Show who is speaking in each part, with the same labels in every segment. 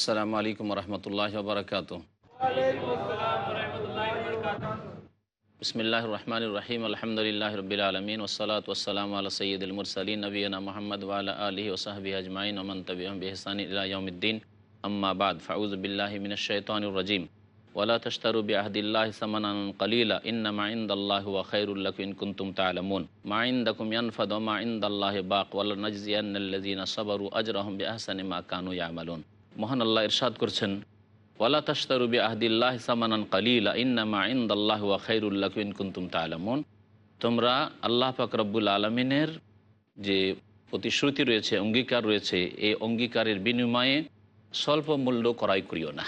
Speaker 1: আসসালামু আলাইকুম রহমতুল্লাহ বারকাত বিসমিল্লাহ রহমান রহিম আলহামদুলিল্লাহ রবিল আলমিন ওসলাত ওসালাম আল সঈদ মুরসলিন নবীনা মোহাম্মদ ওয়ালা আলহি ওসাহবি আজমাইন ওমন তবিহম বিহসান ইলাউদ্দিন আম্মাবাদ ফাউজবিল্লাহ মিনশৈতানুরজিম ওলা তশতারু বিআহদিল্লাহ সামানান কলিলা ইন্না মাইন্দাল্লাহ ওয়া খায়রুল্লাহ ইন কুনতুম তা'লামুন মাইন্দাকুম ইয়ানফাদু ওয়া মাইন্দাল্লাহি বাক ওয়ালা নাজজিয়ান্নাল্লাযীনা সাবারু আজরাহুম বিআহসানি মা কানু ইয়ামালুন মহান আল্লাহ ইরশাদ করছেন, ওয়ালা তাশতারুবি আহদিল্লাহ সামানান কালিলা, ইন্নামা ইন্দাল্লাহ ওয়া খাইরুল্লাহ কুন্তুম তালামুন তোমরা আল্লাহ পাক রব্বুল আলমিনের যে প্রতিশ্রুতি রয়েছে, অঙ্গীকার রয়েছে, এই অঙ্গীকারের বিনিময়ে স্বল্প মূল্য ক্রয় করিও না।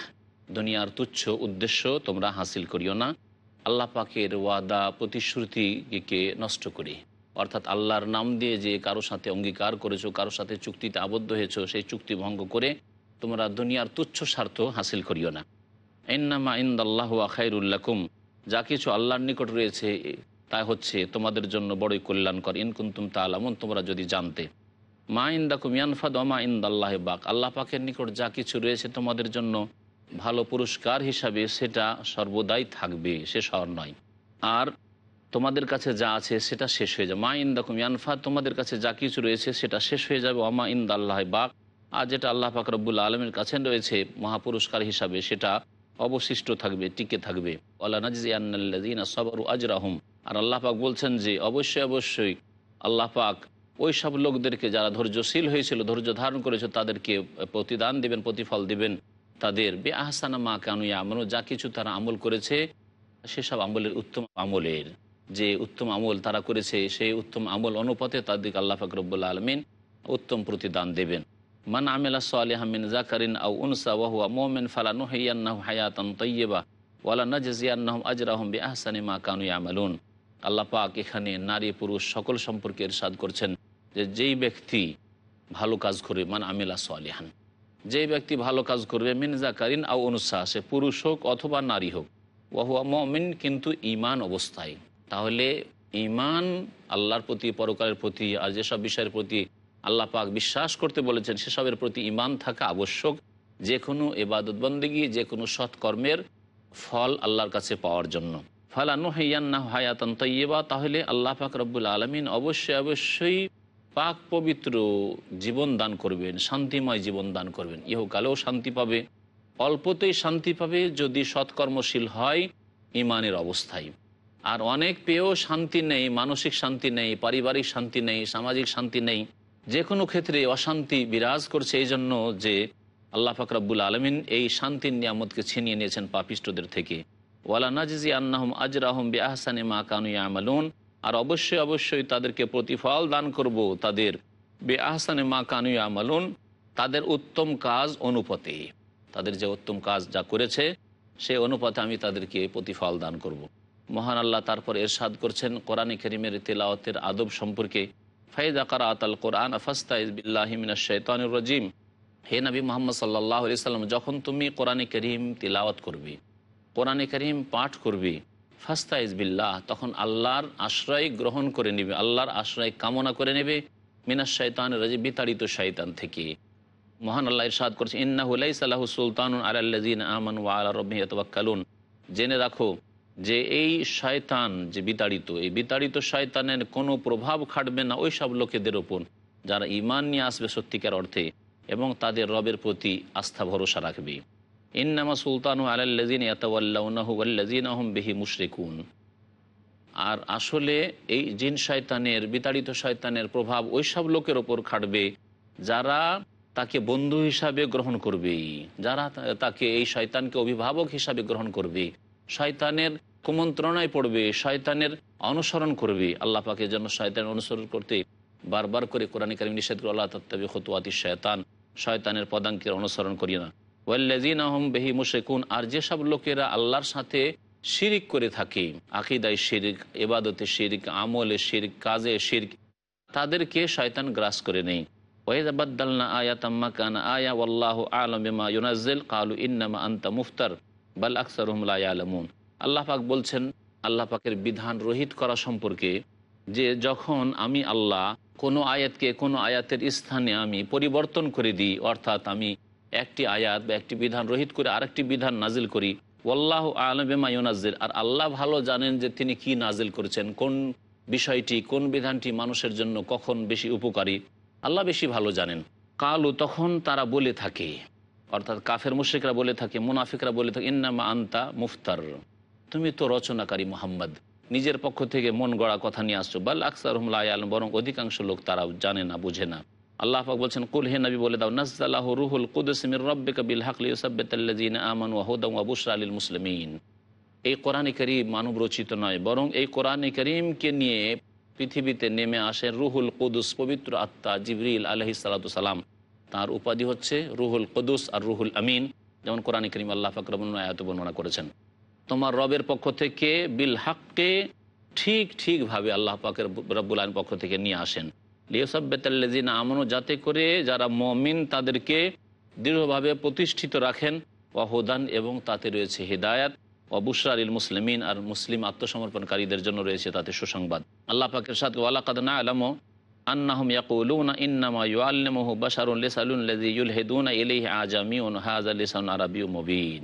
Speaker 1: দুনিয়ার তুচ্ছ উদ্দেশ্য তোমরা হাসিল করিও না। আল্লাহ পাকের ওয়াদা প্রতিশ্রুতিকে নষ্ট করি। অর্থাৎ আল্লাহর নাম দিয়ে যে কারও সাথে অঙ্গীকার করেছ, কারও সাথে চুক্তিতে আবদ্ধ হয়েছো, সেই চুক্তি ভঙ্গ করে তোমরা দুনিয়ার তুচ্ছ স্বার্থ হাসিল করিও না। ইন্নামা ইন্দাল্লাহ আখাইরুল্লাকুম যা কিছু আল্লাহর নিকট রয়েছে, তা হচ্ছে তোমাদের জন্য বড়ই কল্যাণকর। ইনকুন্তুম তা আলামুন তোমরা যদি জানতে। মা ইন্দাকুম ইয়ানফাদ মা ইন্দাল্লাহ বাক। আল্লাহ পাকের নিকট যা কিছু রয়েছে তোমাদের জন্য ভালো পুরস্কার হিসাবে সেটা সর্বদাই থাকবে, সে শহর নয়। আর তোমাদের কাছে যা আছে সেটা শেষ হয়ে যাবে। মা ইন্দাকুম ইয়ানফাদ, তোমাদের কাছে যা কিছু রয়েছে সেটা শেষ হয়ে যাবে। অমা ইন্দাল্লাহ বাক। আর যেটা আল্লাহ পাক রব্বুল আলমের কাছে রয়েছে মহাপুরস্কার হিসাবে, সেটা অবশিষ্ট থাকবে, টিকে থাকবে। আল্লাহ আর আল্লাহ পাক বলছেন যে, অবশ্যই অবশ্যই আল্লাহ পাক ওই সব লোকদেরকে যারা ধৈর্যশীল হয়েছিল, ধৈর্য ধারণ করেছে, তাদেরকে প্রতিদান দিবেন, প্রতিফল দিবেন। তাদের বে আহসানা মা কানুয়া আমল যা কিছু তারা আমল করেছে, সেসব আমলের উত্তম আমলের। যে উত্তম আমল তারা করেছে, সেই উত্তম আমল অনুপাতে তাদেরকে আল্লাহ পাক রব্বুল্লা আলমিন উত্তম প্রতিদান দেবেন। মান আমেলা সালেহামিন জাকারিন আউ উনসা ওয়াহুয়া মোমেন ফালা নুহাইয়ান্নাহু হায়াতান তৈয়বা ওয়ালা নাজিয়ান্নাহম আজরাহম বি মা কানু ইয়ামালুন আল্লাহ পাক এখানে নারী পুরুষ সকল সম্পর্কে ইরশাদ করছেন যে যেই ব্যক্তি ভালো কাজ করবে মান আমেলা সালেহান যেই ব্যক্তি ভালো কাজ করবে মিন জাকারিন আউ অনুসা সে পুরুষ হোক অথবা নারী হোক ওয়াহুয়া মমিন কিন্তু ইমান অবস্থায়। তাহলে ইমান আল্লাহর প্রতি, পরকালের প্রতি আর যেসব বিষয়ের প্রতি আল্লাহ পাক বিশ্বাস করতে বলেছেন, সেসবের প্রতি ইমান থাকা আবশ্যক। যে কোনো এবাদতবন্দিগি যে কোনো সৎকর্মের ফল আল্লাহর কাছে পাওয়ার জন্য। ফালানু হাইয়ান্না হায়াতান তৈবা তাহলে আল্লাহ পাক রব্বুল আলমিন অবশ্যই অবশ্যই পাক পবিত্র জীবন দান করবেন, শান্তিময় জীবন দান করবেন। ইহকালেও শান্তি পাবে, অল্পতেই শান্তি পাবে যদি সৎকর্মশীল হয় ইমানের অবস্থায়। আর অনেক পেয়েও শান্তি নেই, মানসিক শান্তি নেই, পারিবারিক শান্তি নেই, সামাজিক শান্তি নেই। যে কোনো ক্ষেত্রে অশান্তি বিরাজ করছে এই জন্য যে আল্লাহ ফাকরাবুল আলমিন এই শান্তির নিয়ামতকে ছিনিয়ে নিয়েছেন পাপিষ্টদের থেকে। ওয়ালা নাজিজি আন্নাহম আজরাহম বে আহসানে মা কানু আমালুন আর অবশ্যই অবশ্যই তাদেরকে প্রতিফল দান করব তাদের বে আহসানে মা কানু আমালুন তাদের উত্তম কাজ অনুপতে। তাদের যে উত্তম কাজ যা করেছে, সে অনুপাতে আমি তাদেরকে প্রতিফল দান করব। মহান আল্লাহ তারপর এরশাদ করছেন কোরআনে করিমের তেলাওয়াতের আদব সম্পর্কে। ফাইদা কারাত আল কোরআন আফাস্তাইজবিল্লাহিমিনা শৈতানুর রাজিম। হে নবী মোহাম্মদ সাল্লাহ সাল্লাম, যখন তুমি কোরআনে করিম তিলাওয়াত করবে, কোরআনে করিম পাঠ করবে ফাস্তা ইজবিল্লাহ তখন আল্লাহর আশ্রয় গ্রহণ করে নেবে, আল্লাহর আশ্রয় কামনা করে নেবে মিনাস শৈতান রাজি বিতাড়িত শৈতান থেকে। মহান আল্লাহ ইরশাদ করছে ইন্নাহুলাই সাল্লাহ সুলতান আল্লাজিন আমান ওয়া আলা রব্বি কালুন জেনে রাখো যে এই শয়তান যে বিতাড়িত, এই বিতাড়িত শয়তানের কোনো প্রভাব খাটবে না ওই সব লোকেদের ওপর, যারা ইমান নিয়ে আসবে সত্যিকার অর্থে এবং তাদের রবের প্রতি আস্থা, ভরসা রাখবে। ইন্নামা সুলতানু আলাল্লাজিন ইয়াতাওয়াল্লাউনাহু ওয়াল্লাজিন আহম বিহি মুশরিকুন। আর আসলে এই জিন শয়তানের, বিতাড়িত শয়তানের প্রভাব ওই সব লোকের ওপর খাটবে, যারা তাকে বন্ধু হিসাবে গ্রহণ করবে যারা তাকে এই শয়তানকে অভিভাবক হিসাবে গ্রহণ করবে। শয়তানের কুমন্ত্রণায় পড়বে, শয়তানের অনুসরণ করবে। আল্লাহ পাকের জন্য শয়তান অনুসরণ করতে বারবার করে কোরআন কারিম নিষেধ করে আল্লাহ তত্ত্ববি খতুয়াতি শয়তান শয়তানের পদাঙ্কের অনুসরণ করি না। ওয়াল্লাজিন আহম বেহি মুশেকুন আর যেসব লোকেরা আল্লাহর সাথে শিরিক করে থাকে, আকিদায় শিরিক এবাদতে শিরিক, আমলে শিরিক, কাজে শিরিক, তাদেরকে শয়তান গ্রাস করে নেই। ওয়েদাবাদ্দালনা আয়াত আম্মা কান আয়া, ওয়াল্লাহ আলম বিমা ইউনাজ্জিল, কালু ইন্নামা আন্তা মুফতার। বাল আকসারুম লা ইয়ালামুন। আল্লাহ পাক বলছেন, আল্লাহ পাকের বিধান রহিত করা সম্পর্কে যে যখন আমি আল্লাহ কোনো আয়াতকে কোনো আয়াতের স্থানে আমি পরিবর্তন করে দিই, অর্থাৎ আমি একটি আয়াত বা একটি বিধান রহিত করে আরেকটি বিধান নাজিল করি, ওয়াল্লাহ আলমেমা ইউনাজিল আর আল্লাহ ভালো জানেন যে তিনি কি নাজিল করেছেন, কোন বিষয়টি, কোন বিধানটি মানুষের জন্য কখন বেশি উপকারী, আল্লাহ বেশি ভালো জানেন। কালু, তখন তারা বলে থাকে অর্থাৎ কাফের মুশ্রিকরা বলে থাকে, মুনাফিকরা বলে থাকে, ইন্নামা আন্তা মুফতার। তুমি তো রচনাকারী মোহাম্মদ। নিজের পক্ষ থেকে মন গড়া কথা নিয়ে আসছো। বাল আকসার হুমলা আলম বরং অধিকাংশ লোক তারা জানে না, বুঝে না। আল্লাহ পাক বলছেন, কুল হে নবী, বলে দাও, নাজ্জালাহু রুহুল কুদুস মির রাব্বিকা বিল হাক লিয়ুসাব্বিতাল্লাযিনা আমানু ওয়া হুদাম ওয়া বুশরা লিল মুসলিমিন। এই কোরআনে করিম মানব রচিত নয়, বরং এই কোরআনে করিমকে নিয়ে পৃথিবীতে নেমে আসে রুহুল কুদুস পবিত্র আত্মা জিবরিল আলহি সালাম। তার উপাধি হচ্ছে রুহুল কুদুস আর রুহুল আমিন, যেমন কোরআনে করিম আল্লাহ ফাকরবন আয়াত বর্ণনা করেছেন। তোমার রবের পক্ষ থেকে বিল হাককে ঠিক ঠিকভাবে আল্লাহ পাকের রব্বুল আলম পক্ষ থেকে নিয়ে আসেন। লিওসাব্বেতাল্লাজিন আমনু, যাতে করে যারা মমিন তাদেরকে দৃঢ়ভাবে প্রতিষ্ঠিত রাখেন ওয়াহুদান এবং তাতে রয়েছে হিদায়াত অবুসরার ইল মুসলিমিন, আর মুসলিম আত্মসমর্পণকারীদের জন্য রয়েছে তাতে সুসংবাদ। আল্লাহ পাকের সাথে ওয়ালাকাদ না আলামো আন্নাহুম ইয়াকুলুনা ইন্নামা ইউআল্লিমুহু বাশারুন লিসালুন লাযী ইউলহিদুনা ইলাইহি আজামিউন হাযা লিসান আরাবিয়্যু মুবিন।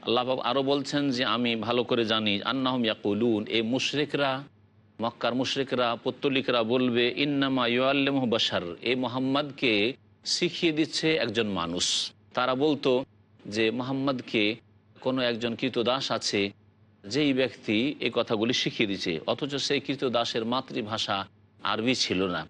Speaker 1: আল্লাহ আরও বলছেন যে আমি ভালো করে জানি, আন্নাহম ইয়াকুলুন, এই মুশরিকরা, মক্কার মুশরিকরা, পত্তলিকরা বলবে, ইন্নামা ইউআল্লিমুহু বাশার, এই মোহাম্মদকে শিখিয়ে দিচ্ছে একজন মানুষ। তারা বলতো যে মোহাম্মদকে কোনো একজন কৃতদাস আছে, যেই ব্যক্তি এই কথাগুলি শিখিয়ে দিচ্ছে, অথচ সেই কৃতদাসের মাতৃভাষা আরবি ছিল না।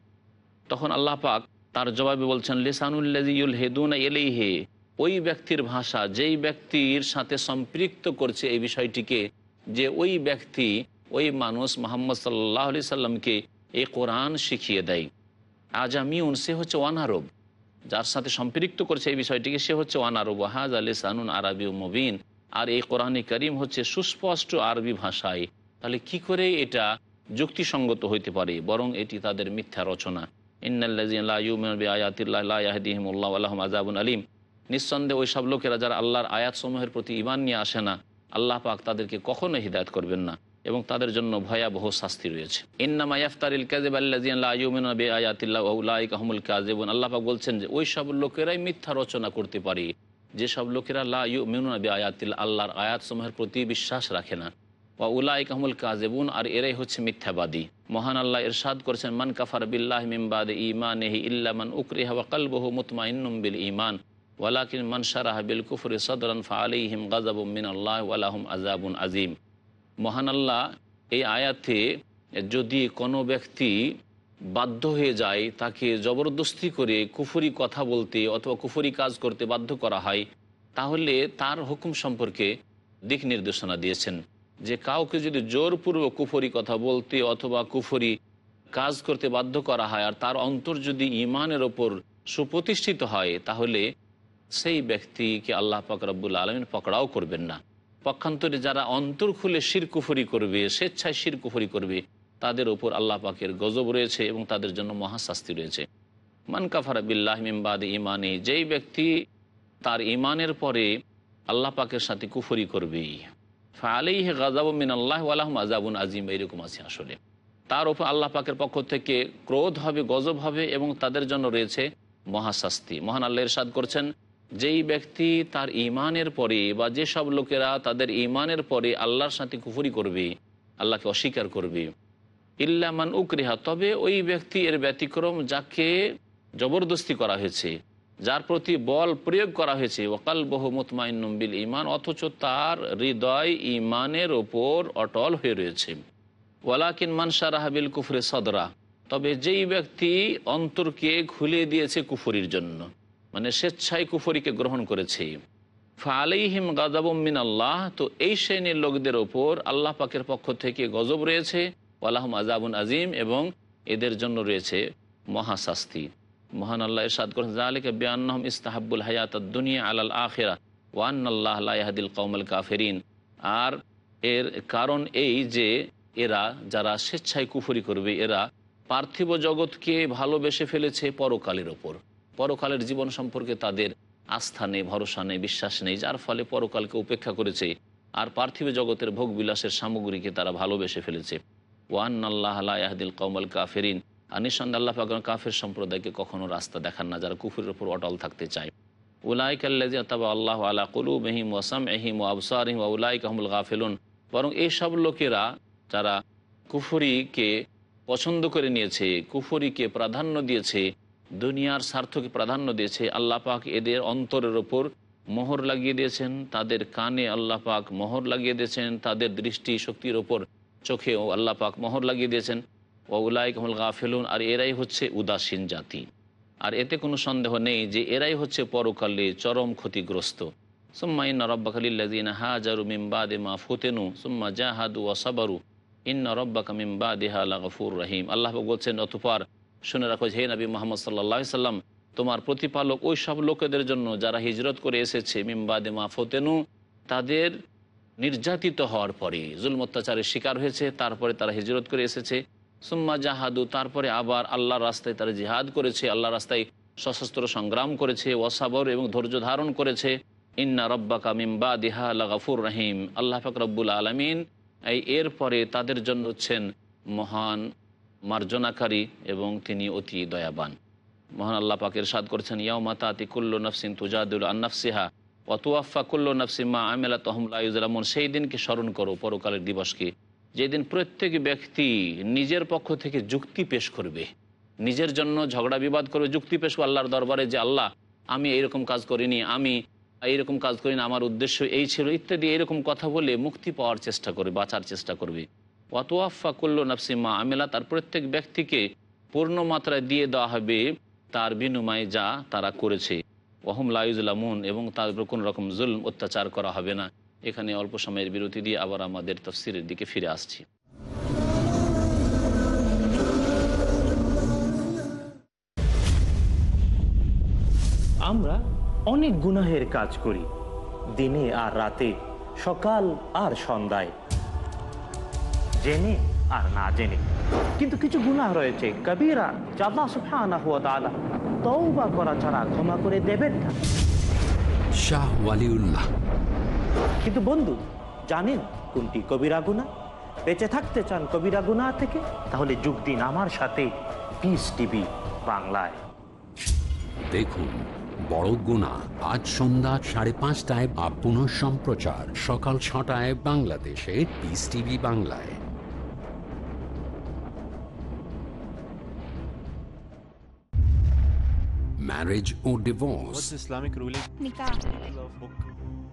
Speaker 1: তখন আল্লাহ পাক তার জবাবে বলছেন লিসানুল্লাজিউল হেদুন এলেইহে ওই ব্যক্তির ভাষা যেই ব্যক্তির সাথে সম্পৃক্ত করছে এই বিষয়টিকে, যে ওই ব্যক্তি ওই মানুষ মোহাম্মদ সাল্লাহ আলি সাল্লামকে এই কোরআন শিখিয়ে দেয়। আজামিউন, সে হচ্ছে অনারব যার সাথে সম্পৃক্ত করছে এই বিষয়টিকে, সে হচ্ছে ওয়ানারব ওয়াহাজ আলী সানুন আরবি মুবিন। আর এই কোরআনে করিম হচ্ছে সুস্পষ্ট আরবি ভাষায়। তাহলে কি করে এটা যুক্তিসঙ্গত হইতে পারে, বরং এটি তাদের মিথ্যা রচনা। ইন্নাল্লাহিমুল্লাহ আল্লাহ আজাবুন আলিম। নিঃসন্দেহে ওই সব লোকেরা যারা আল্লাহর আয়াতসমূহের প্রতি ইমান নিয়ে আসে না, আল্লাহ পাক তাদেরকে কখনো হিদায়ত করবেন না এবং তাদের জন্য ভয়াবহ শাস্তি রয়েছে। ইন্নামা কাজেব আল্লাহ আয়াতিল্লাহ কাহমুল কাজেবন আল্লাহ পাক বলছেন যে ওই সব লোকেরাই মিথ্যা রচনা করতে পারে। যেসব লোকেরা লা ইউমিনুনবি আয়াতিল আল্লাহর আয়াতসমূহের প্রতি বিশ্বাস রাখে না ওয়া উলাই কাহমুল কাজেবুন আর এরাই হচ্ছে মিথ্যাবাদী। মহান আল্লাহ ইরশাদ করেছেন, মান কাফার বিল্লাহ মিমবাদ ইমানেহি ইল্লা মান উকরিহা ওয়া কালবহু মুতমাইন্নুম বিল ইমান ওয়ালাকিন মান শারাহ বিল কুফরি সদরান ফা আলাইহিম গাযাবুম মিন আল্লাহ লাহুম আজাবুন আজিম মহান আল্লাহ, এই আয়াতে যদি কোনো ব্যক্তি বাধ্য হয়ে যায়, তাকে জবরদস্তি করে কুফরি কথা বলতে অথবা কুফরি কাজ করতে বাধ্য করা হয়, তাহলে তার হুকুম সম্পর্কে দিক নির্দেশনা দিয়েছেন। যে কাউকে যদি জোরপূর্বক কুফরি কথা বলতে অথবা কুফরি কাজ করতে বাধ্য করা হয় আর তার অন্তর যদি ইমানের ওপর সুপ্রতিষ্ঠিত হয়, তাহলে সেই ব্যক্তিকে আল্লাহ পাক রব্বুল আলমিন পকড়াও করবেন না। পক্ষান্তরে যারা অন্তর খুলে শির কুফরি করবে, স্বেচ্ছায় শির কুফরি করবে, তাদের ওপর আল্লাহ পাকের গজব রয়েছে এবং তাদের জন্য মহাশাস্তি রয়েছে। মান কাফারা বিল্লাহ মিমবাদ ইমানে যেই ব্যক্তি তার ইমানের পরে আল্লাহ পাকের সাথে কুফরি করবে ফালেই হে গাজাব মিন আল্লাহ আলহম আজাবুন আজিম এইরকম আছে আসলে। তার ওপর আল্লাহ পাকের পক্ষ থেকে ক্রোধ হবে, গজব হবে এবং তাদের জন্য রয়েছে মহাশাস্তি। মহান আল্লাহ ইরশাদ করছেন, যেই ব্যক্তি তার ইমানের পরে বা যেসব লোকেরা তাদের ইমানের পরে আল্লাহর সাথে কুফুরি করবে, আল্লাহকে অস্বীকার করবে ইল্লামান উকরিহা, তবে ওই ব্যক্তি এর ব্যতিক্রম যাকে জবরদস্তি করা হয়েছে যার প্রতি বল প্রয়োগ করা হয়েছে। ওকাল বহু মুতমাইনুম্বিল ইমান অথচ তার হৃদয় ইমানের ওপর অটল হয়ে রয়েছে। ওয়ালাকিন মানসার রাহাবিল কুফরে সদরা, তবে যেই ব্যক্তি অন্তরকে খুলে দিয়েছে কুফরির জন্য মানে স্বেচ্ছায় কুফরিকে গ্রহণ করেছে। ফালাইহিম গাজাবমিন আল্লাহ তো এই শ্রেণির লোকদের ওপর আল্লাহ পাকের পক্ষ থেকে গজব রয়েছে। ওয়ালাহম আজাবুন আজিম এবং এদের জন্য রয়েছে মহাশাস্তি। মহান আল্লাহ ইরশাদ করেন জালিকা বিআন্নাহুম ইস্তাহাব্বুল হায়াত দুনিয়া আলাল আখিরা ওয়ান আল্লাহ লাহাদিল কৌমল কাফেরিন। আর এর কারণ এই যে এরা, যারা স্বেচ্ছায় কুফরি করবে, এরা পার্থিব জগৎকে ভালোবেসে ফেলেছে পরকালের ওপর। পরকালের জীবন সম্পর্কে তাদের আস্থা নেই, ভরসা নেই, বিশ্বাস নেই, যার ফলে পরকালকে উপেক্ষা করেছে। আর পার্থিব জগতের ভোগ বিলাসের সামগ্রীকে তারা ভালোবেসে ফেলেছে। ওয়ান আল্লাহ আলাহাদিল কৌমল কাফেরিন। আর নিঃসন্দেহ আল্লাহ পাক কাফের সম্প্রদায়কে কখনো রাস্তা দেখান না, যারা কুফুরের ওপর অটল থাকতে চায়। উলাইকাল্লাজি তাবা আল্লাহ আলা কুলু মেহিম ওয়াসাম এহিম ও আবসারিম উলাইক আহমুল গাফেলুন। বরং এইসব লোকেরা যারা কুফুরিকে পছন্দ করে নিয়েছে, কুফুরিকে প্রাধান্য দিয়েছে, দুনিয়ার স্বার্থকে প্রাধান্য দিয়েছে, আল্লাহ পাক এদের অন্তরের ওপর মোহর লাগিয়ে দিয়েছেন, তাদের কানে আল্লাহ পাক মোহর লাগিয়ে দিয়েছেন, তাদের দৃষ্টি শক্তির ওপর চোখেও আল্লাহ পাক মোহর লাগিয়ে দিয়েছেন। ওউলাই কমল গাফেলুন, আর এরাই হচ্ছে উদাসীন জাতি। আর এতে কোনো সন্দেহ নেই যে এরাই হচ্ছে পরকালে চরম ক্ষতিগ্রস্ত। সুম্মা ইন্না রব্বাকালিল্লাদিন হাজারু মিম্বাদে মা ফুতেনু, সুম্মা জাহাদু ওয়াসাবারু ইন্না রব্বাকা মিম্বাদিহা গফুর রহিম। আল্লাহ বলছেন, অতপর শুনে রাখো হে নবী মোহাম্মদ সাল্লাহ সাল্লাম, তোমার প্রতিপালক ওই সব লোকেদের জন্য যারা হিজরত করে এসেছে মিম্বাদে মা ফতেনু, তাদের নির্যাতিত হওয়ার পরে জুল অত্যাচারের শিকার হয়েছে, তারপরে তারা হিজরত করে এসেছে। সুম্মা জাহাদু, তারপরে আবার আল্লাহর রাস্তায় তারা জিহাদ করেছে আল্লাহ রাস্তায় সশস্ত্র সংগ্রাম করেছে ওয়াসাবর এবং ধৈর্য ধারণ করেছে। ইন্না রব্বাকা মিম্বা দিহা গাফুর রহিম। আল্লাহ রব্বুল আলমিন এই এরপরে তাদের জন্য হচ্ছেন মহান মার্জনাকারী এবং তিনি অতি দয়াবান। মহান আল্লাহ পাকের সাদ করেছেন ইয়াও মাতা আতি কুল্ল নফসিন তুজাদুল আন্নাফসিহা অতুয়াফা কুল্ল নফসিমা আমেলা তহমুল্লাহমন সেই দিনকে স্মরণ করো, পরকালের দিবসকে। যেদিন প্রত্যেক ব্যক্তি নিজের পক্ষ থেকে যুক্তি পেশ করবে, নিজের জন্য ঝগড়া বিবাদ করবে, যুক্তি পেশ আল্লাহর দরবারে যে, আল্লাহ, আমি এইরকম কাজ করিনি, আমি এইরকম কাজ করিনি, আমার উদ্দেশ্য এই ছিল, ইত্যাদি এরকম কথা বলে মুক্তি পাওয়ার চেষ্টা করবে, বাঁচার চেষ্টা করবে। ওয়াতোয়াফা কুল্ল নফসিমা আমেলা তার প্রত্যেক ব্যক্তিকে পূর্ণ মাত্রায় দিয়ে দেওয়া হবে তার বিনিময়ে যা তারা করেছে। অহম ওহম লাইজুলামুন এবং তার কোনো রকম জুল অত্যাচার করা হবে না। এখানে অল্প সময়ের বিরতি দিয়ে আবার আমাদের তফসিরের দিকে ফিরে আসছি।
Speaker 2: আমরা অনেক গুনাহের কাজ করি দিনে আর রাতে সকাল আর সন্ধ্যায় জেনে আর না জেনে। কিন্তু কিছু গুনাহ রয়েছে কবিরা চাঁদা সুফানা হুয়া তালা তওবা করা ছাড়া ক্ষমা করে দেবেন না।
Speaker 3: শাহ ওয়ালিউল্লাহ
Speaker 2: কিন্তু বন্ধু জানেন কোনটি কবিরা গুণা বেঁচে থাকতে চান কবিরা গুণা থেকে তাহলে যোগ দিন আমার সাথে পিস টিভি বাংলায়।
Speaker 3: দেখুন বড় গুণা আজ সন্ধ্যা সাড়ে পাঁচটায় বা পুনঃ সম্প্রচার সকাল ছটায় বাংলাদেশে পিস টিভি বাংলায়। Marriage or divorce,
Speaker 4: What's Islamic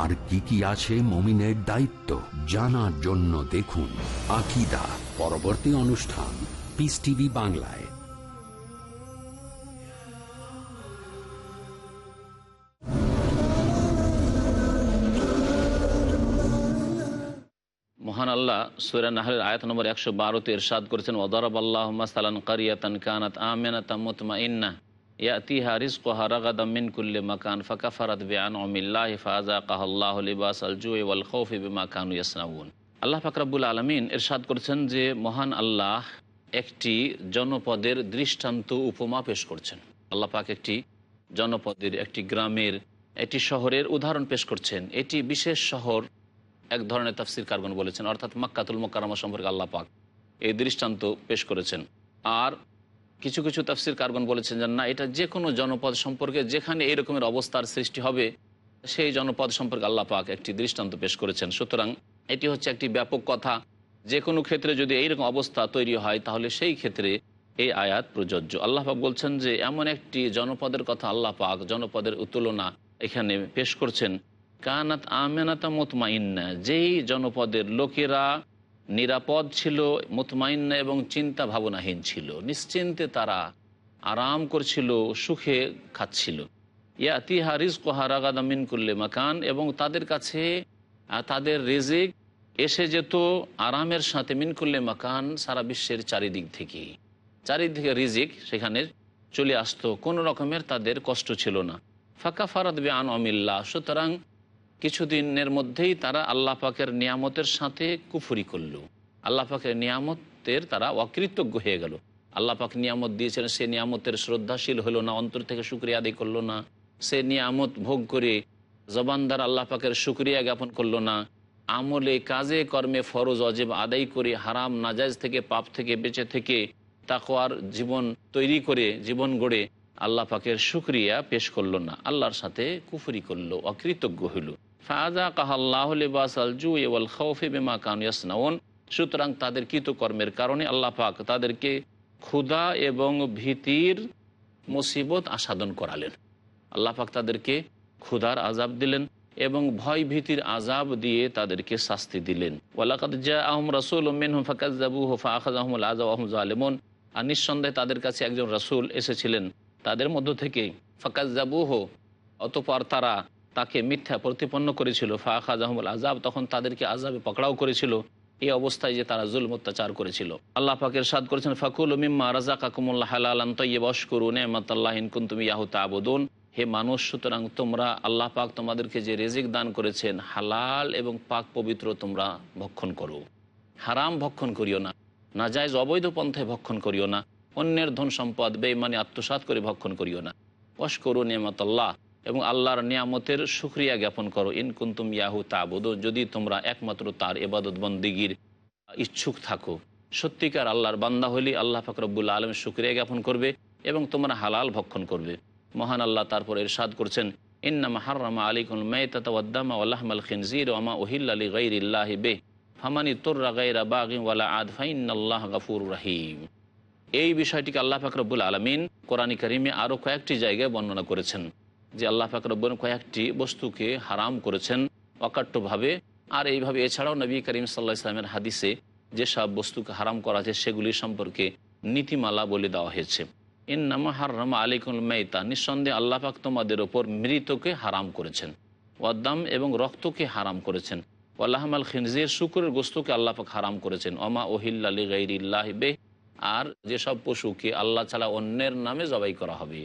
Speaker 3: আর কি কি আছে মমিনের দায়িত্ব জানার জন্য দেখুন আকিদা পরবর্তী অনুষ্ঠান পিস টিভি বাংলায়।
Speaker 1: মহান আল্লাহ সুরা নাহলের আয়াত নম্বর একশো বারোতে ইরশাদ করেছেন ওদরব আল্লাহ মাসালান কারিয়াতান কানাত আমেনাতা মুতমা ইন্না ইয়াতিহা রিজকুহা রাগাদাম মাকান আল্লাহ আলামিন করেছেন যে মহান আল্লাহ একটি জনপদের দৃষ্টান্ত উপমা পেশ করছেন। আল্লাহ পাক একটি জনপদের একটি গ্রামের, একটি শহরের উদাহরণ পেশ করছেন। এটি বিশেষ শহর এক ধরনের তাফসির কার্বন বলেছেন, অর্থাৎ মাক্কাতুল মোকারমা সম্পর্কে আল্লাহ পাক এই দৃষ্টান্ত পেশ করেছেন। আর কিছু কিছু তাফসির কার্বন বলেছেন যে, না, এটা যে কোনো জনপদ সম্পর্কে যেখানে এই রকমের অবস্থার সৃষ্টি হবে, সেই জনপদ সম্পর্কে আল্লাহ পাক একটি দৃষ্টান্ত পেশ করেছেন। সুতরাং এটি হচ্ছে একটি ব্যাপক কথা। যে কোনো ক্ষেত্রে যদি এইরকম অবস্থা তৈরি হয়, তাহলে সেই ক্ষেত্রে এই আয়াত প্রযোজ্য। আল্লাহ পাক বলছেন যে, এমন একটি জনপদের কথা আল্লাহ পাক জনপদের তুলনা এখানে পেশ করছেন। কানাত আমেনাতা মোতমাইন্না, যেই জনপদের লোকেরা নিরাপদ ছিল মোতমাইন্না এবং চিন্তা ভাবনাহীন ছিল। নিশ্চিন্তে তারা আরাম করছিল, সুখে খাচ্ছিল। ইয়া তিহা রিজ কোহারাগাদা মিনকুল্লে মাকান এবং তাদের কাছে তাদের রেজেক এসে যেত আরামের সাথে মিনকুল্লে মাকান সারা বিশ্বের চারিদিক থেকে। চারিদিকে রিজিক সেখানে চলে আসতো, কোনো রকমের তাদের কষ্ট ছিল না। ফাঁকা ফারাদ বে আন অমিল্লা সুতরাং কিছুদিনের মধ্যেই তারা আল্লাহ পাকের নিয়ামতের সাথে কুফুরি করল। আল্লাহ পাকের নিয়ামতের তারা অকৃতজ্ঞ হয়ে গেল। আল্লাহ পাক নিয়ামত দিয়েছেন, সে নিয়ামতের শ্রদ্ধাশীল হলো না, অন্তর থেকে শুক্রিয়া আদায় করল না। সে নিয়ামত ভোগ করে জবানদার আল্লাহ পাকের শুক্রিয়া জ্ঞাপন করল না। আমলে, কাজে, কর্মে ফরজ, অজেব আদায় করে, হারাম নাজাজ থেকে, পাপ থেকে, বেঁচে থেকে তাকোয়ার জীবন তৈরি করে, জীবন গড়ে আল্লাহ পাকের শুক্রিয়া পেশ করল না, আল্লাহর সাথে কুফরি করল, অকৃতজ্ঞ হইল। ফাজা কাহাল্লাহ লিবাস আল জু ওয়াল খৌফে বেমা কান ইয়াসনাউন। সুতরাং তাদের কৃতকর্মের কারণে আল্লাহ পাক তাদেরকে ক্ষুধা এবং ভীতির মুসিবত আসাদন করালেন। আল্লাহ পাক তাদেরকে ক্ষুধার আজাব দিলেন এবং ভয় ভীতির আজাব দিয়ে তাদেরকে শাস্তি দিলেন। ওয়ালাকাদ জা আহম আজা আর নিঃসন্দেহে তাদের কাছে একজন রসুল এসেছিলেন। তাদের মধ্য থেকে ফাকাজ্জাবু হো অতপর তারা তাকে মিথ্যা প্রতিপন্ন করেছিল। ফা আখাজ আহমুল আজাব তখন তাদেরকে আজাবে পকড়াও করেছিল। এই অবস্থায় যে তারা জুল অত্যাচার করেছিল। আল্লাহ পাকের সাদ করেছেন, ফাকুল মিম্মা রাজা কাকুমুল্লাহ হালালান তৈব অস্করু নেমতাল্লাহ ইনকুন তুমি ইয়াহু তাবুদুন হে মানুষ, সুতরাং তোমরা আল্লাহ পাক তোমাদেরকে যে রেজিক দান করেছেন, হালাল এবং পাক পবিত্র তোমরা ভক্ষণ করো। হারাম ভক্ষণ করিও না। নাজায়জ অবৈধ পন্থায় ভক্ষণ করিও না। অন্যের ধন সম্পদ, বেইমানি আত্মসাত করে ভক্ষণ করিও না। অস্করু নিয়ামত আল্লাহ এবং আল্লাহর নিয়ামতের সুক্রিয়া জ্ঞাপন করো। ইনকুন্তুম ইয়াহু তাবুদ, যদি তোমরা একমাত্র তার এবাদত বন্দিগির ইচ্ছুক থাকো। সত্যিকার আল্লাহর বান্দা হলি আল্লাহ ফাকরবুল্লা আলম সুক্রিয়া জ্ঞাপন করবে এবং তোমরা হালাল ভক্ষণ করবে। মহান আল্লাহ তারপর এরশাদ করছেন, ইন্নামা হার্রামা আলিকুল মেতাতাওয়াদ্দামা আল্লাহমাল খিনজির ওমা ওহিল আলী গৈরিল্লাহ বে ফামানি তোর্রা গাইরা বাগিম ওয়ালা আদ ফাইনাল্লাহ গাফুর রাহিম। এই বিষয়টিকে আল্লাহ ফাকরবুল আলমিন কোরআনী করিমে আরও কয়েকটি জায়গায় বর্ণনা করেছেন যে আল্লাহ ফাকরবুল কয়েকটি বস্তুকে হারাম করেছেন অকাট্যভাবে। আর এইভাবে এছাড়াও নবী করিম সাল্লাহ ইসলামের হাদিসে যেসব বস্তুকে হারাম করা আছে সেগুলি সম্পর্কে নীতিমালা বলে দেওয়া হয়েছে। ইন্নামা হারামা আলিকুল মেইতা, নিঃসন্দেহে আল্লাহ পাক তোমাদের ওপর মৃতকে হারাম করেছেন। ওয়াদ্দাম এবং রক্তকে হারাম করেছেন। ওয়াল্লাহম আল খিনজির, শুকুরের গোস্তকে আল্লাহ পাক হারাম করেছেন। ওমা ওহিল্লা গাইরিল্লাহ বে আর যেসব পশুকে আল্লাহ ছাড়া অন্যের নামে জবাই করা হবে,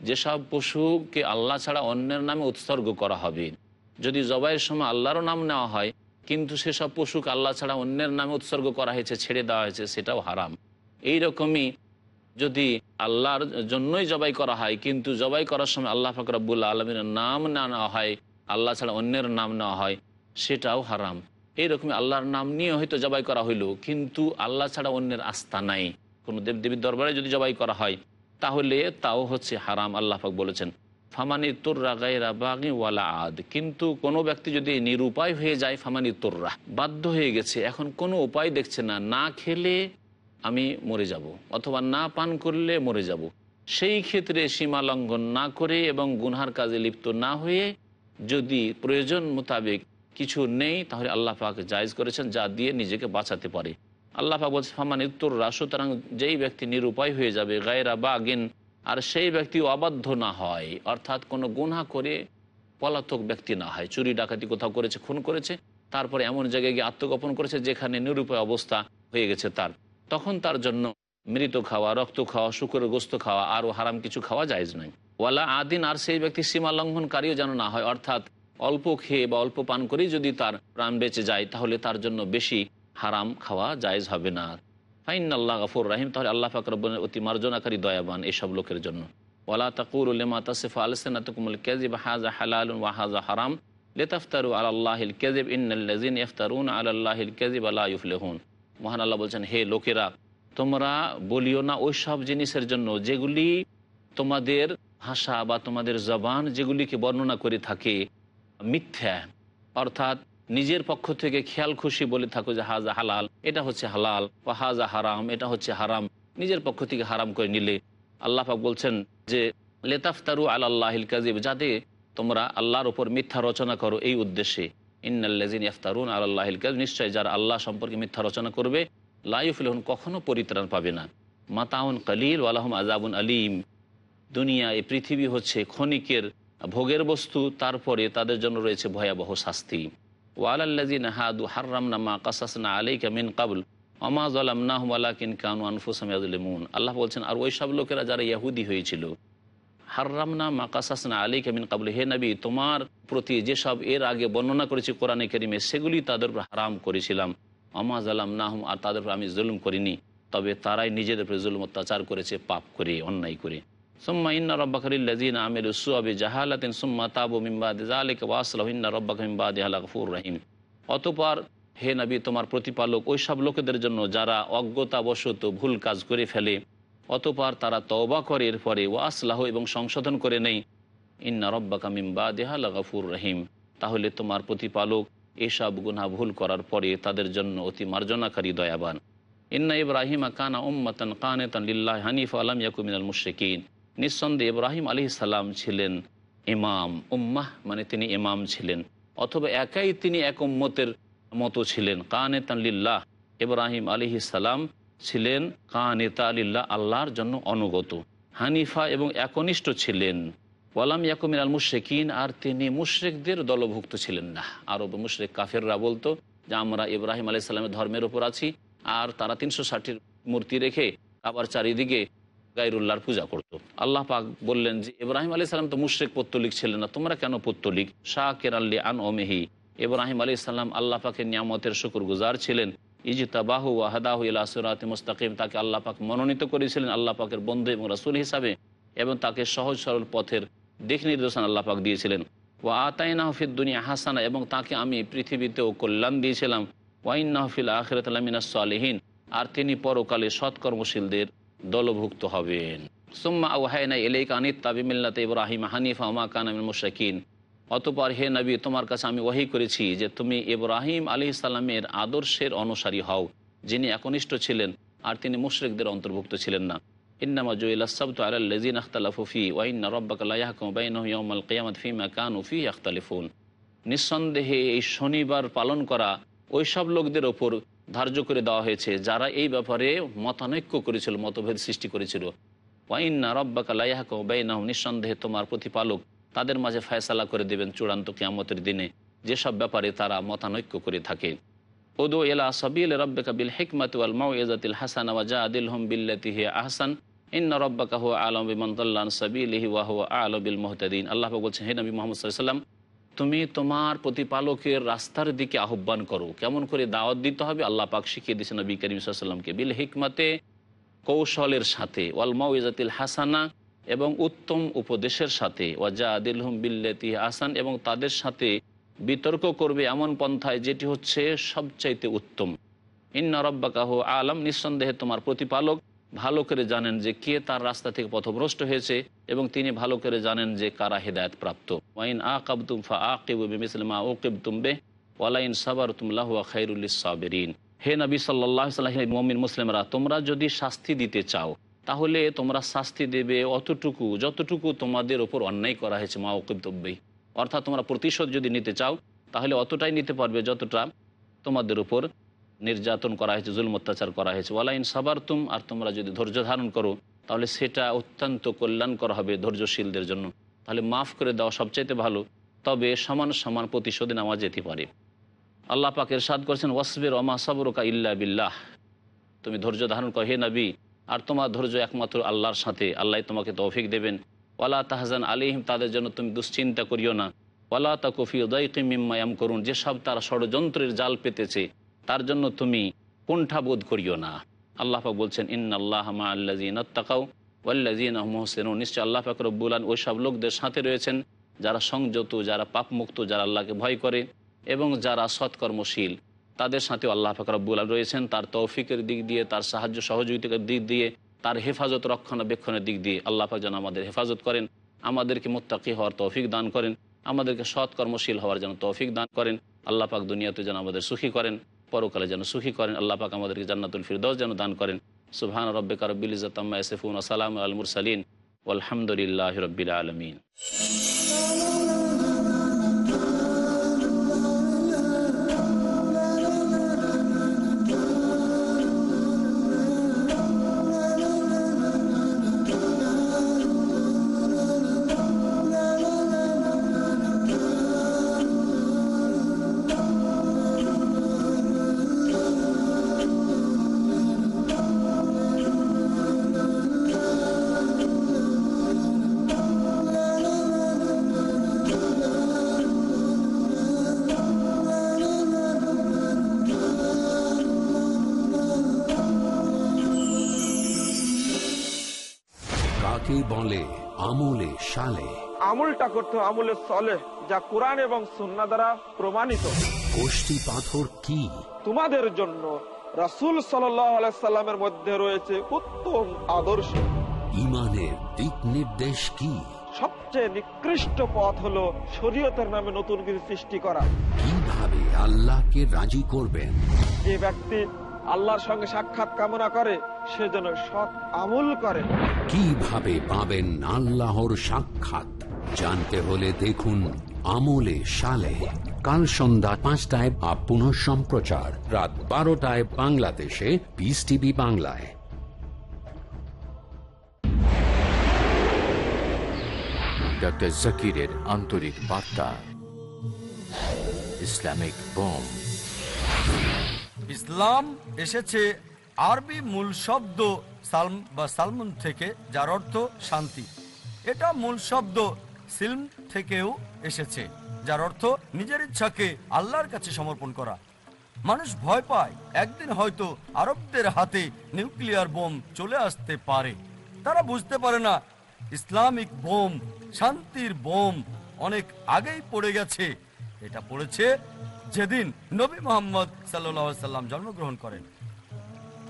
Speaker 1: যেসব পশুকে আল্লাহ ছাড়া অন্যের নামে উৎসর্গ করা হবে, যদি জবাইয়ের সময় আল্লাহরও নাম নেওয়া হয়, কিন্তু সেসব পশুকে আল্লাহ ছাড়া অন্যের নামে উৎসর্গ করা হয়েছে, ছেড়ে দেওয়া হয়েছে, সেটাও হারাম। এই রকমই যদি আল্লাহর জন্যই জবাই করা হয়, কিন্তু জবাই করার সময় আল্লাহ ফাকরাবুল্লা আলমীর নাম না নেওয়া হয়, আল্লাহ ছাড়া অন্যের নাম নেওয়া হয়, সেটাও হারাম। এইরকমই আল্লাহর নাম নিয়ে হয়তো জবাই করা হইল, কিন্তু আল্লাহ ছাড়া অন্যের আস্থা নাই। কোনো দেবদেবীর দরবারে যদি জবাই করা হয়, তাহলে তাও হচ্ছে হারাম, আল্লাহ পাক বলেছেন। ফামানি তোর্রা গায়রা বাগি ওয়ালা আদ। কিন্তু কোনো ব্যক্তি যদি নিরুপায় হয়ে যায়, ফামানি তোর্রা, বাধ্য হয়ে গেছে, এখন কোনো উপায় দেখছে না না খেলে আমি মরে যাব, অথবা না পান করলে মরে যাব। সেই ক্ষেত্রে সীমা লঙ্ঘন না করে এবং গুনহার কাজে লিপ্ত না হয়ে যদি প্রয়োজন মোতাবেক কিছু নেই, তাহলে আল্লাহ পাক জায়জ করেছেন যা দিয়ে নিজেকে বাঁচাতে পারে। আল্লাহ বলছে, ফামান ইত্তররা সুতরাং যেই ব্যক্তি নিরুপায় হয়ে যাবে, গায়রা বা গেন আর সেই ব্যক্তি অবাধ্য না হয়, অর্থাৎ কোনো গুনহা করে পলাতক ব্যক্তি না হয়। চুরি, ডাকাতি কোথাও করেছে, খুন করেছে, তারপরে এমন জায়গায় গিয়ে আত্মগোপন করেছে যেখানে নিরুপায় অবস্থা হয়ে গেছে তার। তখন তার জন্য মৃত খাওয়া, রক্ত খাওয়া, শুকুরের গোস্ত খাওয়া, আরও হারাম কিছু খাওয়া জায়জ নয় ওয়ালা আদিন, আর সেই ব্যক্তি সীমা লঙ্ঘনকারীও যেন না হয়, অর্থাৎ অল্প খেয়ে বা অল্প পান করেই যদি তার প্রাণ বেঁচে যায়, তাহলে তার জন্য বেশি হারাম খাওয়া জায়জ হবে না। ফাইন আল্লাহ গফুর রাহিম, তাহলে আল্লাহ ফাকরবনের অতি মার্জনাকারী, দয়াবান এইসব লোকের জন্য। ওয়ালা তাকুর উল্লেমা তাসিফা আলসেনাতকুমুল কেজিব হাজা হালাল ওয়াহাজা হারাম। লেতাফতারু আল্লাহিল কেজিব ইন্নাল্লাজিন ইফতারুন আল্লাহিল কেজিব আল্লাহ ইউফলেহুন। মহান আল্লাহ বলছেন, হে লোকেরা, তোমরা বলিও না ওই সব জিনিসের জন্য যেগুলি তোমাদের ভাষা বা তোমাদের জবান যেগুলিকে বর্ণনা করে থাকে মিথ্যা। অর্থাৎ নিজের পক্ষ থেকে খেয়াল খুশি বলে থাকো যে হাজা হালাল, এটা হচ্ছে হালাল বা হাজা হারাম, এটা হচ্ছে হারাম। নিজের পক্ষ থেকে হারাম করে নিলে আল্লাহ পাক বলছেন যে, লেতাফতারু আল্লাহিল কাজিব যাতে তোমরা আল্লাহর ওপর মিথ্যা রচনা করো এই উদ্দেশ্যে। ইন্নাল্লাজিন ইফতারুন আল্লাহিল কাজ নিশ্চয় যারা আল্লাহ সম্পর্কে মিথ্যা রচনা করবে লাইফুলহন কখনো পরিত্রাণ পাবে না। মাতাউন কালিল ওয়ালাহম আজাবুন আলিম দুনিয়া এই পৃথিবী হচ্ছে ক্ষণিকের ভোগের বস্তু, তারপরে তাদের জন্য রয়েছে ভয়াবহ শাস্তি। কাসাসনা কানু আল্লাহ বলছেন, আর ওই সব লোকেরা যারা ইয়াহুদি হয়েছিল, হার্রামনা মাকাসাসনা আলী কামিন কাবুল হে নবী, তোমার প্রতি যেসব এর আগে বর্ণনা করেছি কোরআনে কেরিমে, সেগুলি তাদের উপর হারাম করেছিলাম। আমা জালাম নাহম আর তাদের উপর আমি জুলুম করিনি। তবে তারাই নিজেদের উপরে জুলুম, অত্যাচার করেছে, পাপ করে, অন্যায় করে। সুম্মা ইন্না রব্বাকরিল্লাজিন আমির সুয়াবি জাহালাতিন সুম্মা তাবু মিম্বাদ জালিক ওয়াসলাহ ইন্না রব্বাক মিম্বাদ আলা গফুর রহিম অতপর হে নবী, তোমার প্রতিপালক ওই সব লোকেদের জন্য যারা অজ্ঞতাবশত ভুল কাজ করে ফেলে, অতপর তারা তওবা করে এরপরে ওয়াসলাহ এবং সংশোধন করে নেই। ইন্না রব্বাকা মিম্বা দেহাল গফুর রহিম। তাহলে তোমার প্রতিপালক এসব গুনা ভুল করার পরে তাদের জন্য অতি মার্জনাকারী দয়াবান। ইন্না ইব্রাহিম কানা উম্মাতান কানেতান লিল্লাহ হানিফ আলম ইয়াকুমিনাল মুশরিকিন। নিঃসন্দেহে ইব্রাহিম আলী সালাম ছিলেন ইমাম, উম্মাহ মানে তিনি ইমাম ছিলেন। অথবা একাই তিনি এক উম্মতের মতো ছিলেন। কানেতান লিল্লাহ, ইব্রাহিম আলী সালাম ছিলেন কানেতা আলিল্লাহ আল্লাহর জন্য অনুগত। হানিফা এবং একনিষ্ঠ ছিলেন। ওয়ালাম ইয়াকুমিন আল মুশ্রেকিন, আর তিনি মুশ্রেকদের দলভুক্ত ছিলেন না। আরব মুশ্রেক কাফেররা বলতো যে, আমরা ইব্রাহিম আলি সাল্লামের ধর্মের ওপর আছি, আর তারা তিনশো ষাটটির মূর্তি রেখে আবার চারিদিকে গাইরুল্লাহর পূজা করত। আল্লাহ পাক বললেন যে, ইব্রাহিম আলি সাল্লাম তো মুশ্রেক পত্তলিক ছিলেন না, তোমরা কেন পত্তলিক? শাহ কেরাল্লি আন ওমেহি ইব্রাহিম আলি সাল্লাম আল্লাহ পাকের নিয়ামতের শুকুর গুজার ছিলেন। ইজিতাবাহু ওয়াহাদাহু ইলা সুরাত মুস্তাকিম, তাকে আল্লাহ পাক মনোনীত করেছিলেন আল্লাহ পাকের বন্ধু এবং রাসুল হিসাবে এবং তাকে সহজ সরল পথের দিক নির্দেশনা আল্লাহ পাক দিয়েছিলেন। ওয়া আতাইনা হফিদ দুনিয়া হাসানা, এবং তাকে আমি পৃথিবীতেও কল্যাণ দিয়েছিলাম। ওয়াইন্না হফিল আখিরাত আলমিনা সালেহীন, আর তিনি পরকালে সৎকর্মশীলদের দলভুক্ত হবেন। সুম্মা আউহায়না এলেক আনিত তাবিমিল্লাতে ইব্রাহিম হানিফা ওমা কানামিন মুশাকিন অতপর হে নবী, তোমার কাছে আমি ওয়াহি করেছি যে তুমি ইব্রাহিম আলী ইসলামের আদর্শের অনুসারী হও, যিনি একনিষ্ঠ ছিলেন আর তিনি মুশরিকদের অন্তর্ভুক্ত ছিলেন না। ইন্নামা জুইল সাবত আলাল্লাজিন আখতালাফুফি ওয়াইন্না রব্বাকাল কিয়ামত ফিমা কান উফি আখতালিফুন নিঃসন্দেহে এই শনিবার পালন করা ওই সব লোকদের ওপর ধার্য করে দেওয়া হয়েছে, যারা এই ব্যাপারে মতানৈক্য করেছিল, মতভেদ সৃষ্টি করেছিল। ওয়াইন্না রব্বাকাল বাইনাহ নিঃসন্দেহে তোমার প্রতিপালক তাদের মাঝে ফয়সালা করে দেবেন চূড়ান্ত কিয়ামতের দিনে। যেসব ব্যাপারে তারা মতানৈক্য করে থাকে। উদু এলা সবিল রব্বিকা বিল হিকমত ওয়াল মাউইজাতিল হাসান ওয়া জাদিলহুম বিল্লাতি হিয়া আহসান। ইন্না রব্বাকা হুয়া আলম বিমান দাল্লান সাবিলিহি ওয়া হুয়া আলম বিল মুহতাদিন। আল্লাহ বলছেন, হে নবী মুহাম্মদ ওয়াসাল্লাম তুমি তোমার প্রতিপালকের রাস্তার দিকে আহ্বান করো। কেমন করে দাওয়াত দিতে হবে? আল্লাহ পাক শিখিয়ে দিয়েছেন নবী করিম সাল্লামকে বিল হিকমতে, কৌশলের সাথে, ওয়াল মাউইজাতিল হাসানা এবং উত্তম উপদেশের সাথে ওয়াজা আদিলহম বিল্লাতি আসান এবং তাদের সাথে বিতর্ক করবে এমন পন্থায় যেটি হচ্ছে সবচাইতে উত্তম। ইন্না রব্বাকাহ আলম, নিঃসন্দেহে তোমার প্রতিপালক ভালো করে জানেন যে কে তার রাস্তা থেকে পথভ্রষ্ট হয়েছে এবং তিনি ভালো করে জানেন যে কারা হেদায়ত প্রাপ্ত ওয়াইন আকাবতুম ফা আকিবুমিসলমা ওকিব তুমবে ওয়ালাইন সাবার তুমলাহ খাইরুল্লিস সাবেরিন হে নবী সাল্লাহ সাল্লাহ মমিন মুসলিমরা, তোমরা যদি শাস্তি দিতে চাও, তাহলে তোমরা শাস্তি দেবে অতটুকু, যতটুকু তোমাদের ওপর অন্যায় করা হয়েছে, মা ওকিবতব্যই অর্থাৎ তোমরা প্রতিশোধ যদি নিতে চাও, তাহলে অতটাই নিতে পারবে যতটা তোমাদের উপর নির্যাতন করা হয়েছে, জুলম অত্যাচার করা হয়েছে। ওয়ালাইন সাবার তুম আর তোমরা যদি ধৈর্য ধারণ করো, তাহলে সেটা অত্যন্ত কল্যাণকর হবে ধৈর্যশীলদের জন্য। তাহলে মাফ করে দেওয়া সবচাইতে ভালো, তবে সমান সমান প্রতিশোধে নেওয়া যেতে পারে। আল্লাহ পাকের সাদ করেছেন, ওয়াসবের অমা সাবরকা ইল্লা বিল্লাহ। তুমি ধৈর্য ধারণ করো, হে নবী, আর তোমার ধৈর্য একমাত্র আল্লাহর সাথে। আল্লাহ তোমাকে তৌফিক দেবেন। ওয়ালা তাহজান আলিহিম তাদের জন্য তুমি দুশ্চিন্তা করিও না। ওয়ালা তা কফি উদয়কিমিম্মায়াম করুন যেসব তারা ষড়যন্ত্রের জাল পেতেছে তার জন্য তুমি কুণ্ঠাবোধ করিও না। আল্লাহ পাক বলছেন ইন আল্লাহ মা আল্লাজিন তাকাও ওয়াল্লাজিন মোহসেন নিশ্চয় আল্লাহ পাক রব্বুলান ওই সব লোকদের সাথে রয়েছেন যারা সংযত, যারা পাপমুক্ত, যারা আল্লাহকে ভয় করে এবং যারা সৎকর্মশীল। তাদের সাথেও আল্লাহ পাক রব্বুল রয়েছেন, তার তৌফিকের দিক দিয়ে, তার সাহায্য সহযোগিতার দিক দিয়ে, তার হেফাজত রক্ষণাবেক্ষণের দিক দিয়ে আল্লাহ পাক যেন আমাদের হেফাজত করেন, আমাদেরকে মোত্তাকি হওয়ার তৌফিক দান করেন, আমাদেরকে সৎ কর্মশীল হওয়ার যেন তৌফিক দান করেন, আল্লাহ পাক দুনিয়াতে যেন আমাদের সুখী করেন। পরকালে যেন সুখী করেন, আল্লাহ পাক আমাদেরকে জান্নাতুল ফিরদৌস যেন দান করেন। সুবহান রব্বিকা রব্বিল ইজ্জাত আম্মা ইয়াসিফুন ওয়া সালামু আল মুরসালিন। ওয়ালহামদুলিল্লাহি রাব্বিল আলামিন।
Speaker 3: আমলে সালে
Speaker 5: আমলটা করতে আমলে চলে যা কোরআন এবং সুন্না দ্বারা প্রমাণিত।
Speaker 3: গোষ্ঠী পাথর কি?
Speaker 5: তোমাদের জন্য রাসুল সাল্লামের মধ্যে রয়েছে উত্তম আদর্শ।
Speaker 3: ইমানের দিক নির্দেশ কি?
Speaker 5: সবচেয়ে নিকৃষ্ট পথ হলো শরীয়তের নামে নতুন কিছু সৃষ্টি করা।
Speaker 3: কীভাবে আল্লাহকে রাজি করবেন?
Speaker 5: যে ব্যক্তি আল্লাহর সঙ্গে সাক্ষাৎ কামনা করে সে যেন সৎ আমল করে
Speaker 3: কীভাবে পাবেন আল্লাহর সাক্ষাৎ? জানতে হলে দেখুন আমলে সালে কাল সন্ধ্যা পাঁচটায় আপ পুনঃ সম্প্রচার। রাত বারোটায় বাংলাদেশে। পিস টিভি বাংলায়।
Speaker 6: ডক্টর জাকিরের আন্তরিক বার্তা। Islamic bomb.
Speaker 7: ইসলাম এসেছে আরবি মূল শব্দ সালম বা সালমুন থেকে, যার অর্থ শান্তি। এটা মূল শব্দ সিলম থেকেও এসেছে, যার অর্থ নিজের ইচ্ছাকে আল্লাহর কাছে সমর্পণ করা। মানুষ ভয় পায়, একদিন হয়তো আরবদের হাতে নিউক্লিয়ার বোম চলে আসতে পারে। তারা বুঝতে পারে না, ইসলামিক বোম, শান্তির বোম অনেক আগেই পড়ে গেছে। এটা পড়েছে যেদিন নবী মোহাম্মদ সাল্লাম জন্মগ্রহণ করেন।